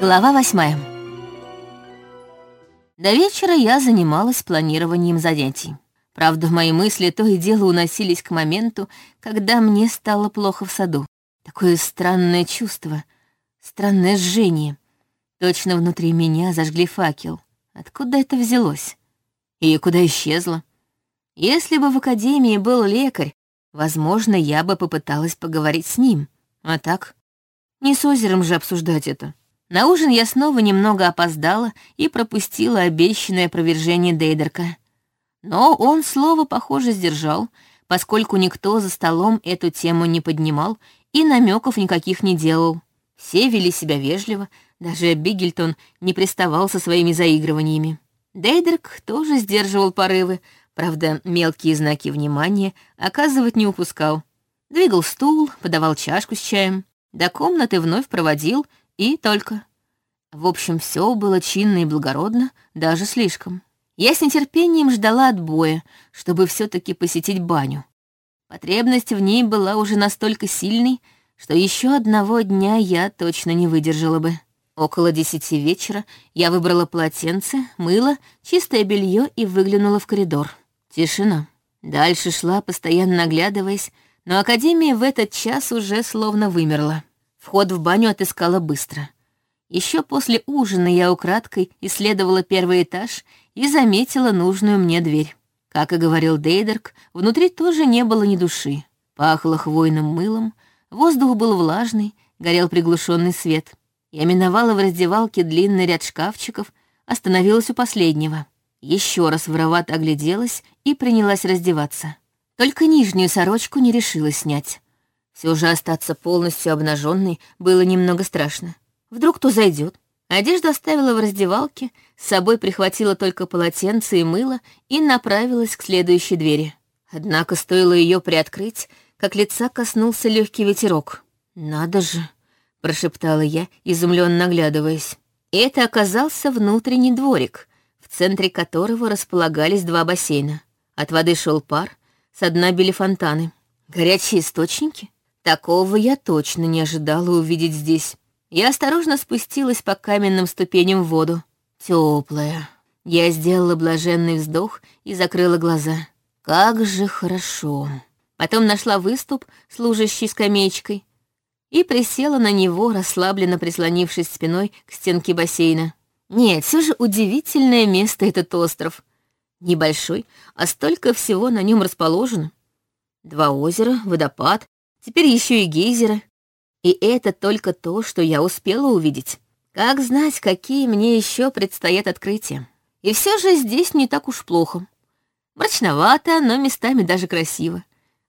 Глава восьмая. До вечера я занималась планированием занятий. Правда, мои мысли то и дело уносились к моменту, когда мне стало плохо в саду. Такое странное чувство, странное жжение. Точно внутри меня зажгли факел. Откуда это взялось? И куда исчезло? Если бы в академии был лекарь, возможно, я бы попыталась поговорить с ним. А так, не с озером же обсуждать это. На ужин я снова немного опоздала и пропустила обещанное опровержение Дейдерка. Но он слово, похоже, сдержал, поскольку никто за столом эту тему не поднимал и намеков никаких не делал. Все вели себя вежливо, даже Бигельтон не приставал со своими заигрываниями. Дейдерк тоже сдерживал порывы, правда, мелкие знаки внимания оказывать не упускал. Двигал стул, подавал чашку с чаем, до комнаты вновь проводил и только. В общем, все было чинно и благородно, даже слишком. Я с нетерпением ждала отбоя, чтобы все таки посетить баню. Потребность в ней была уже настолько сильной, что еще одного дня я точно не выдержала бы. Около десяти вечера я выбрала полотенце, мыло, чистое белье и выглянула в коридор. Тишина. Дальше шла, постоянно оглядываясь, но Академия в этот час уже словно вымерла. Вход в баню отыскала быстро. Еще после ужина я украдкой исследовала первый этаж и заметила нужную мне дверь. Как и говорил Дейдерк, внутри тоже не было ни души. Пахло хвойным мылом, воздух был влажный, горел приглушенный свет. Я миновала в раздевалке длинный ряд шкафчиков, остановилась у последнего. Еще раз воровато огляделась и принялась раздеваться. Только нижнюю сорочку не решилась снять. Все же остаться полностью обнаженной было немного страшно. Вдруг кто зайдет? Одежду оставила в раздевалке, с собой прихватила только полотенце и мыло и направилась к следующей двери. Однако стоило ее приоткрыть, как лица коснулся легкий ветерок. «Надо же!» — прошептала я, изумленно оглядываясь. Это оказался внутренний дворик, в центре которого располагались два бассейна. От воды шел пар, со дна били фонтаны. Горячие источники? Такого я точно не ожидала увидеть здесь. Я осторожно спустилась по каменным ступеням в воду. Теплая. Я сделала блаженный вздох и закрыла глаза. Как же хорошо. Потом нашла выступ, служащий скамеечкой, и присела на него, расслабленно прислонившись спиной к стенке бассейна. Нет, все же удивительное место этот остров. Небольшой, а столько всего на нем расположено. Два озера, водопад, теперь еще и гейзеры. И это только то, что я успела увидеть. Как знать, какие мне еще предстоят открытия. И все же здесь не так уж плохо. Мрачновато, но местами даже красиво.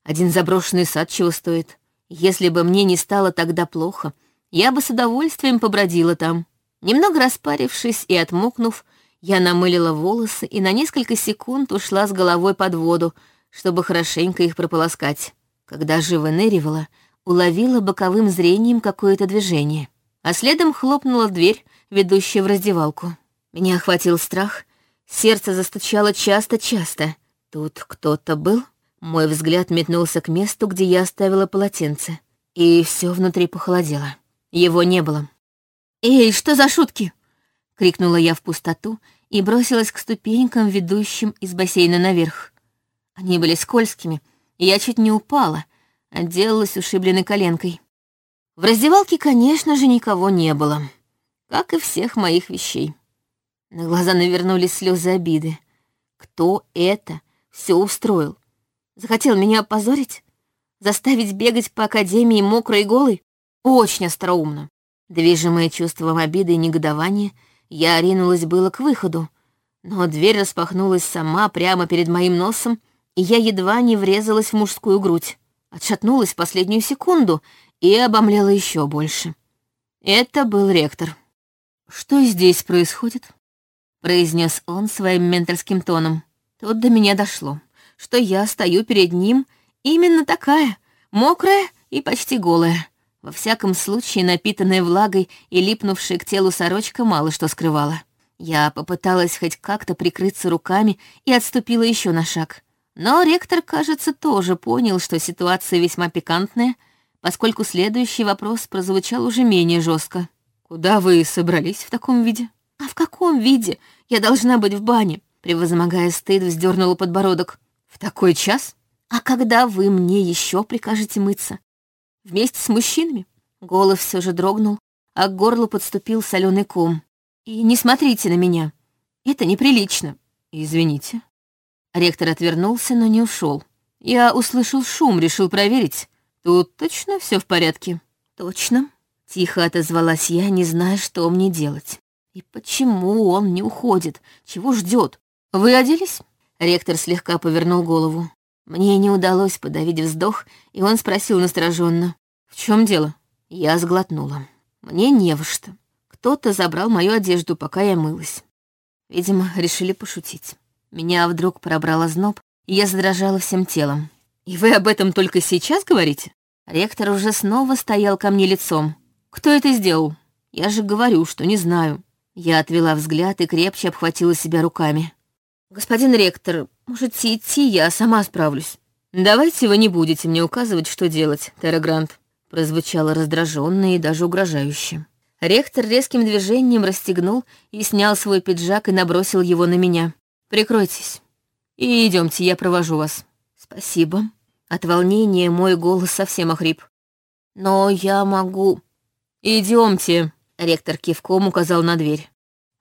Один заброшенный сад чего стоит. Если бы мне не стало тогда плохо, я бы с удовольствием побродила там. Немного распарившись и отмокнув, я намылила волосы и на несколько секунд ушла с головой под воду, чтобы хорошенько их прополоскать. Когда же выныривала, уловила боковым зрением какое-то движение, а следом хлопнула дверь, ведущая в раздевалку. Меня охватил страх, сердце застучало часто-часто. Тут кто-то был? Мой взгляд метнулся к месту, где я оставила полотенце, и все внутри похолодело. Его не было. «Эй, что за шутки?» — крикнула я в пустоту и бросилась к ступенькам, ведущим из бассейна наверх. Они были скользкими, я чуть не упала, отделалась ушибленной коленкой. В раздевалке, конечно же, никого не было, как и всех моих вещей. На глаза навернулись слезы обиды. Кто это все устроил? Захотел меня опозорить? Заставить бегать по академии мокрой и голой? Очень остроумно. Движимая чувством обиды и негодования, я ринулась было к выходу, но дверь распахнулась сама прямо перед моим носом, я едва не врезалась в мужскую грудь. Отшатнулась в последнюю секунду и обомлела еще больше. Это был ректор. «Что здесь происходит?» — произнес он своим менторским тоном. Тут до меня дошло что я стою перед ним именно такая, мокрая и почти голая. Во всяком случае, напитанная влагой и липнувшая к телу сорочка мало что скрывала. Я попыталась хоть как-то прикрыться руками и отступила еще на шаг. Но ректор, кажется, тоже понял, что ситуация весьма пикантная, поскольку следующий вопрос прозвучал уже менее жестко. Куда вы собрались в таком виде? А в каком виде? Я должна быть в бане. Превозмогая стыд, вздернула подбородок. В такой час? А когда вы мне еще прикажете мыться? Вместе с мужчинами? Голос все же дрогнул, а к горлу подступил соленый ком. И не смотрите на меня. Это неприлично. Извините. Ректор отвернулся, но не ушел. Я услышал шум, решил проверить. Тут точно все в порядке? Точно. Тихо отозвалась я, не зная, что мне делать. И почему он не уходит? Чего ждет? Вы оделись? Ректор слегка повернул голову. Мне не удалось подавить вздох, и он спросил настороженно. «В чем дело?» Я сглотнула. Мне не во что. Кто-то забрал мою одежду, пока я мылась. Видимо, решили пошутить. Меня вдруг пробрало зноб, и я задрожала всем телом. «И вы об этом только сейчас говорите?» Ректор уже снова стоял ко мне лицом. «Кто это сделал? Я же говорю, что не знаю». Я отвела взгляд и крепче обхватила себя руками. «Господин ректор, можете идти, я сама справлюсь». «Давайте вы не будете мне указывать, что делать, Терра Грант», прозвучало раздраженно и даже угрожающе. Ректор резким движением расстегнул и снял свой пиджак и набросил его на меня. «Прикройтесь. И идемте, я провожу вас». «Спасибо». От волнения мой голос совсем охрип. «Но я могу...» Идемте, ректор кивком указал на дверь.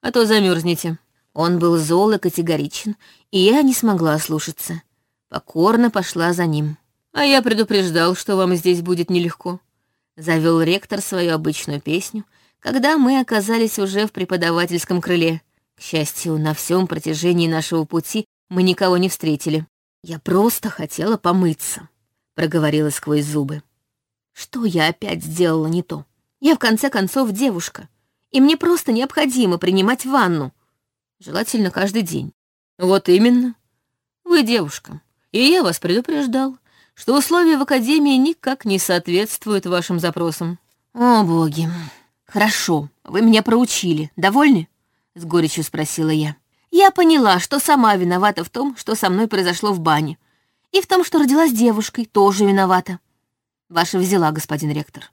«А то замерзнете». Он был зол и категоричен, и я не смогла ослушаться. Покорно пошла за ним. «А я предупреждал, что вам здесь будет нелегко», — завел ректор свою обычную песню, когда мы оказались уже в преподавательском крыле. К счастью, на всем протяжении нашего пути мы никого не встретили. «Я просто хотела помыться», — проговорила сквозь зубы. «Что я опять сделала не то? Я, в конце концов, девушка, и мне просто необходимо принимать ванну. Желательно каждый день». «Вот именно. Вы девушка, и я вас предупреждал, что условия в Академии никак не соответствуют вашим запросам». «О, боги. Хорошо, вы меня проучили. Довольны?» — с горечью спросила я. Я поняла, что сама виновата в том, что со мной произошло в бане. И в том, что родилась девушкой, тоже виновата. Ваша взяла, господин ректор.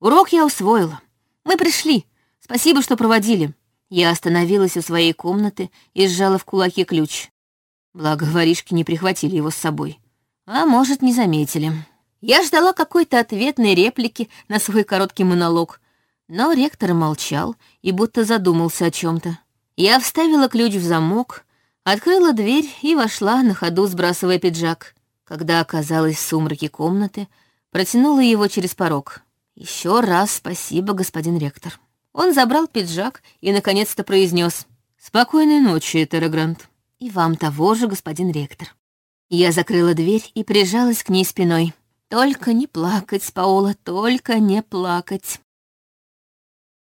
Урок я усвоила. Мы пришли. Спасибо, что проводили. Я остановилась у своей комнаты и сжала в кулаке ключ. Благо, воришки не прихватили его с собой. А может, не заметили. Я ждала какой-то ответной реплики на свой короткий монолог, но ректор молчал и будто задумался о чем то я вставила ключ в замок, открыла дверь и вошла, на ходу сбрасывая пиджак. Когда оказалась в сумраке комнаты, протянула его через порог. Еще раз спасибо, господин ректор. Он забрал пиджак и наконец-то произнес: «Спокойной ночи, Террагрант». «И вам того же, господин ректор». Я закрыла дверь и прижалась к ней спиной. «Только не плакать, Паола, только не плакать».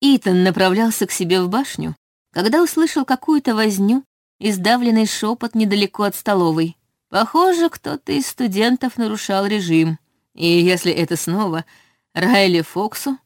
Итан направлялся к себе в башню, когда услышал какую-то возню и сдавленный шепот недалеко от столовой. Похоже, кто-то из студентов нарушал режим. И если это снова Райли Фоксу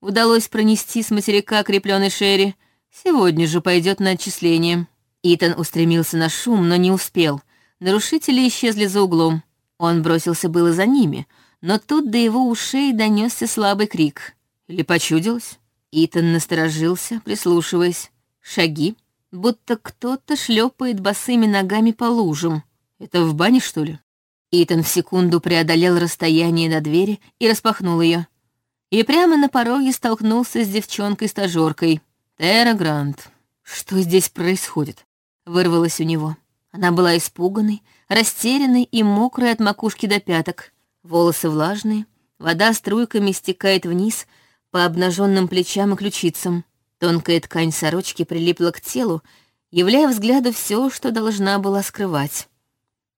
удалось пронести с материка крепленной Шерри, сегодня же пойдет на отчисление. Итан устремился на шум, но не успел. Нарушители исчезли за углом. Он бросился было за ними, но тут до его ушей донесся слабый крик. Или почудилось? Итан насторожился, прислушиваясь. Шаги, будто кто-то шлепает босыми ногами по лужам. Это в бане, что ли? Итан в секунду преодолел расстояние до двери и распахнул ее. И прямо на пороге столкнулся с девчонкой-стажеркой. Тера Грант. Что здесь происходит? Вырвалось у него. Она была испуганной, растерянной и мокрой от макушки до пяток. Волосы влажные, вода струйками стекает вниз по обнаженным плечам и ключицам. Тонкая ткань сорочки прилипла к телу, являя взгляду все, что должна была скрывать.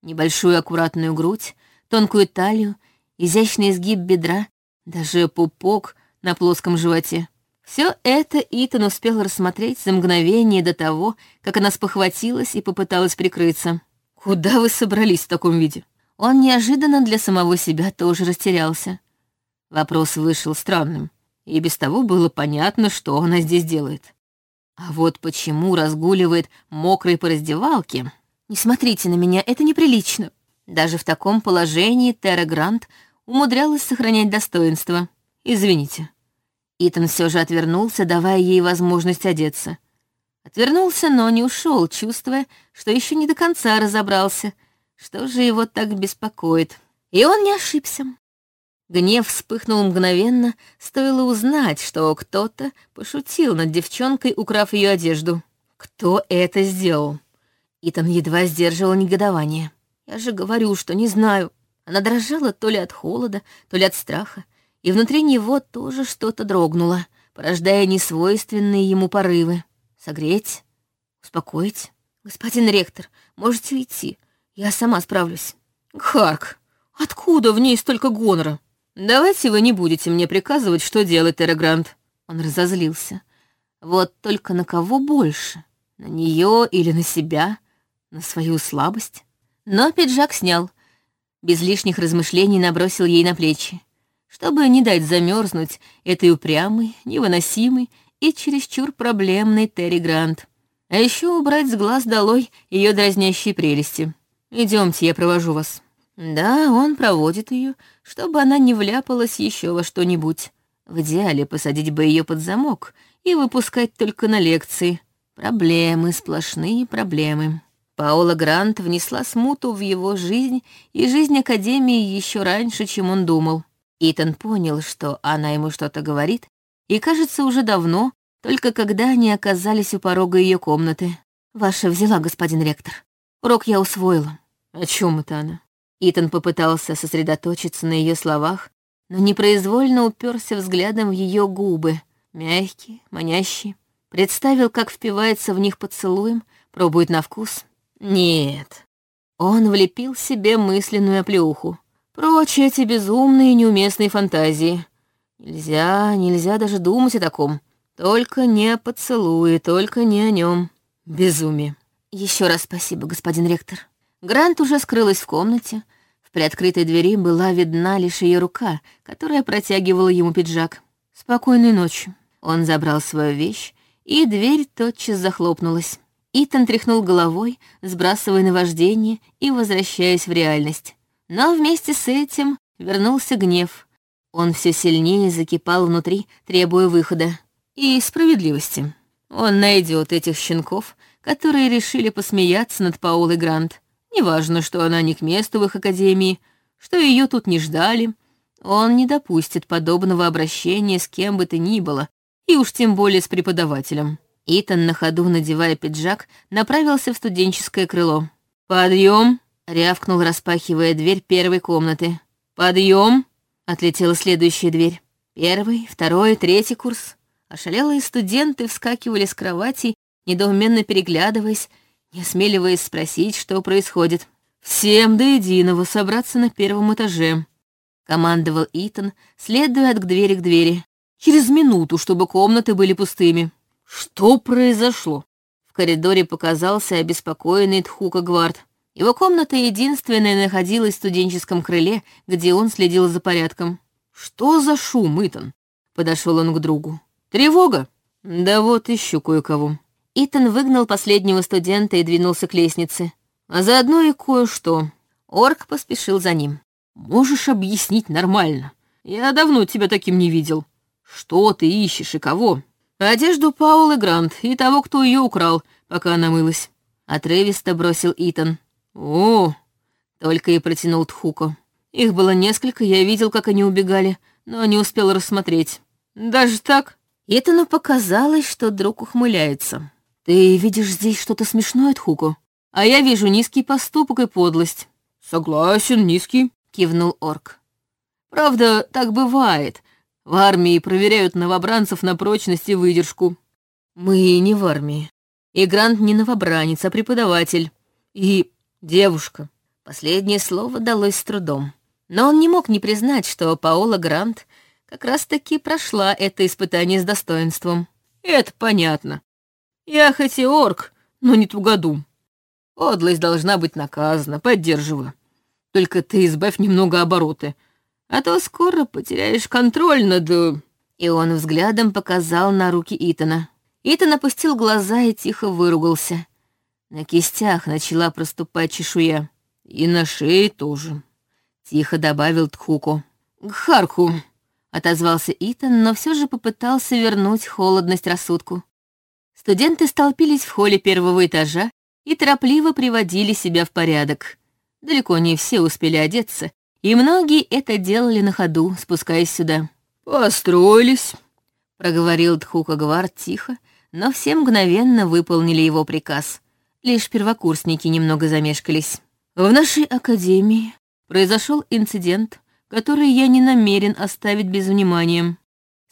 Небольшую аккуратную грудь, тонкую талию, изящный изгиб бедра, даже пупок на плоском животе. Все это Итан успел рассмотреть за мгновение до того, как она спохватилась и попыталась прикрыться. «Куда вы собрались в таком виде?» Он неожиданно для самого себя тоже растерялся. Вопрос вышел странным и без того было понятно, что она здесь делает. А вот почему разгуливает мокрой по раздевалке? Не смотрите на меня, это неприлично. Даже в таком положении Терра Грант умудрялась сохранять достоинство. Извините. Итан все же отвернулся, давая ей возможность одеться. Отвернулся, но не ушел, чувствуя, что еще не до конца разобрался, что же его так беспокоит. И он не ошибся. Гнев вспыхнул мгновенно, стоило узнать, что кто-то пошутил над девчонкой, украв ее одежду. Кто это сделал? Итан едва сдерживал негодование. Я же говорю, что не знаю. Она дрожала то ли от холода, то ли от страха, и внутри него тоже что-то дрогнуло, порождая несвойственные ему порывы. Согреть? Успокоить? Господин ректор, можете уйти. Я сама справлюсь. Харк, откуда в ней столько гонора? Давайте вы не будете мне приказывать, что делать, Террагрант. Он разозлился. Вот только на кого больше? На нее или на себя? На свою слабость? Но пиджак снял. Без лишних размышлений набросил ей на плечи, чтобы не дать замерзнуть этой упрямой, невыносимой и чересчур проблемной Терри Грант. А еще убрать с глаз долой ее дразнящие прелести. Идемте, я провожу вас. Да, он проводит ее, чтобы она не вляпалась еще во что-нибудь. В идеале посадить бы ее под замок и выпускать только на лекции. Проблемы, сплошные проблемы. Паула Грант внесла смуту в его жизнь и жизнь Академии еще раньше, чем он думал. Итан понял, что она ему что-то говорит, и, кажется, уже давно, только когда они оказались у порога ее комнаты. «Ваша взяла, господин ректор. Урок я усвоила». «О чем это она?» Итан попытался сосредоточиться на ее словах, но непроизвольно уперся взглядом в ее губы, мягкие, манящие. Представил, как впивается в них поцелуем, пробует на вкус — нет. Он влепил себе мысленную оплеуху. Прочь эти безумные неуместные фантазии. Нельзя, нельзя даже думать о таком. Только не о поцелуе, только не о нем. Безумие. Еще раз спасибо, господин ректор. Грант уже скрылась в комнате. В приоткрытой двери была видна лишь ее рука, которая протягивала ему пиджак. Спокойной ночи. Он забрал свою вещь, и дверь тотчас захлопнулась. Итан тряхнул головой, сбрасывая наваждение и возвращаясь в реальность. Но вместе с этим вернулся гнев. Он все сильнее закипал внутри, требуя выхода. И справедливости. Он найдет этих щенков, которые решили посмеяться над Паулой Грант. Неважно, что она не к месту в их академии, что ее тут не ждали. Он не допустит подобного обращения с кем бы то ни было, и уж тем более с преподавателем. Итан, на ходу надевая пиджак, направился в студенческое крыло. «Подъем!» — рявкнул, распахивая дверь первой комнаты. «Подъем!» — отлетела следующая дверь. Первый, второй, третий курс. Ошалелые студенты вскакивали с кроватей, недоуменно переглядываясь, не осмеливаясь спросить, что происходит. «Всем до единого собраться на первом этаже», — командовал Итан, следуя от двери к двери. «Через минуту, чтобы комнаты были пустыми». Что произошло? В коридоре показался обеспокоенный Тхука Гвард. Его комната единственная находилась в студенческом крыле, где он следил за порядком. «Что за шум, Итан?» — подошел он к другу. «Тревога?» «Да вот ищу кое-кого». Итан выгнал последнего студента и двинулся к лестнице. А заодно и кое-что. Орк поспешил за ним. «Можешь объяснить нормально? Я давно тебя таким не видел. Что ты ищешь и кого?» «Одежду Паулы Грант и того, кто ее украл, пока она мылась», — отрывисто бросил Итан. «О!» — только и протянул Тхуко. Их было несколько, я видел, как они убегали, но не успел рассмотреть. «Даже так?» Итану показалось, что друг ухмыляется. «Ты видишь здесь что-то смешное, Тхуко? А я вижу низкий поступок и подлость». «Согласен, низкий», — кивнул орк. «Правда, так бывает, в армии проверяют новобранцев на прочность и выдержку. Мы не в армии. И Грант не новобранец, а преподаватель. И девушка. Последнее слово далось с трудом. Но он не мог не признать, что Паола Грант как раз-таки прошла это испытание с достоинством. Это понятно. Я хоть и орк, но не тугодум. Подлость должна быть наказана, поддерживаю. Только ты избавь немного обороты — а то скоро потеряешь контроль над...» э, И он взглядом показал на руки Итана. Итан опустил глаза и тихо выругался. На кистях начала проступать чешуя. «И на шее тоже», — тихо добавил Тхуко. «Гхарку, отозвался Итан, но все же попытался вернуть холодность рассудку. Студенты столпились в холле первого этажа и торопливо приводили себя в порядок. Далеко не все успели одеться, и многие это делали на ходу, спускаясь сюда. «Построились», — проговорил Тхукагвар тихо, но все мгновенно выполнили его приказ. Лишь первокурсники немного замешкались. В нашей академии произошел инцидент, который я не намерен оставить без внимания,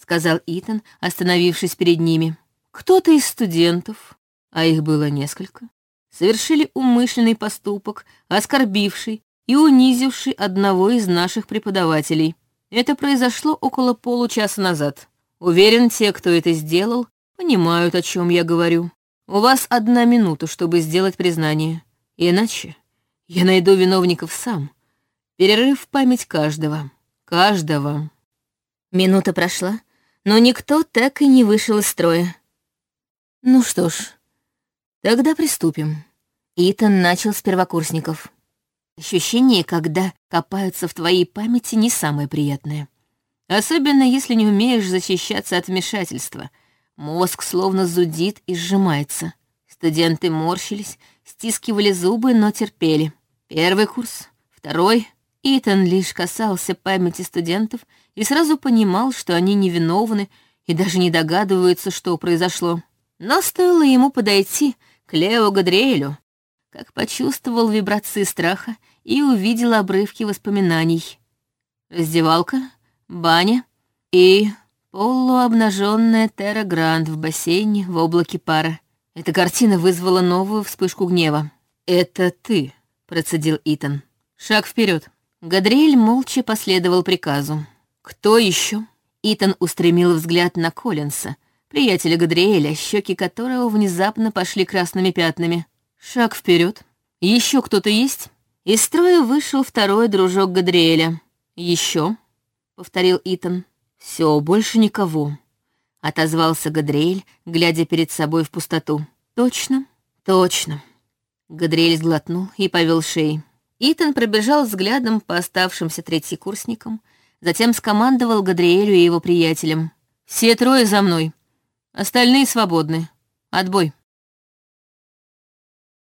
сказал Итан, остановившись перед ними. Кто-то из студентов, а их было несколько, совершили умышленный поступок, оскорбивший и унизивший одного из наших преподавателей. Это произошло около получаса назад. Уверен, те, кто это сделал, понимают, о чем я говорю. У вас одна минута, чтобы сделать признание. Иначе я найду виновников сам Перерыв в память каждого. Каждого. Минута прошла, но никто так и не вышел из строя. Ну что ж, тогда приступим. Итан начал с первокурсников. Ощущение, когда копаются в твоей памяти, не самое приятное. Особенно, если не умеешь защищаться от вмешательства. Мозг словно зудит и сжимается. Студенты морщились, стискивали зубы, но терпели. Первый курс, второй, Итан лишь касался памяти студентов и сразу понимал, что они невиновны и даже не догадываются, что произошло. Но стоило ему подойти к Лео Гадриэлю, как почувствовал вибрации страха и увидел обрывки воспоминаний. Раздевалка, баня и полуобнаженная Терра Гранд в бассейне в облаке пара. Эта картина вызвала новую вспышку гнева. «Это ты», — процедил Итан. «Шаг вперед. Гадриэль молча последовал приказу. «Кто еще?» Итан устремил взгляд на Коллинса, приятеля Гадриэля, щеки которого внезапно пошли красными пятнами. Шаг вперед. Еще кто-то есть? Из строя вышел второй дружок Гадриэля. Еще, повторил Итан. Все, больше никого. Отозвался Гадриэль, глядя перед собой в пустоту. Точно, точно. Гадриэль сглотнул и повел шеей. Итан пробежал взглядом по оставшимся третьекурсникам, затем скомандовал Гадриэлю и его приятелям. «Все трое за мной. Остальные свободны. Отбой».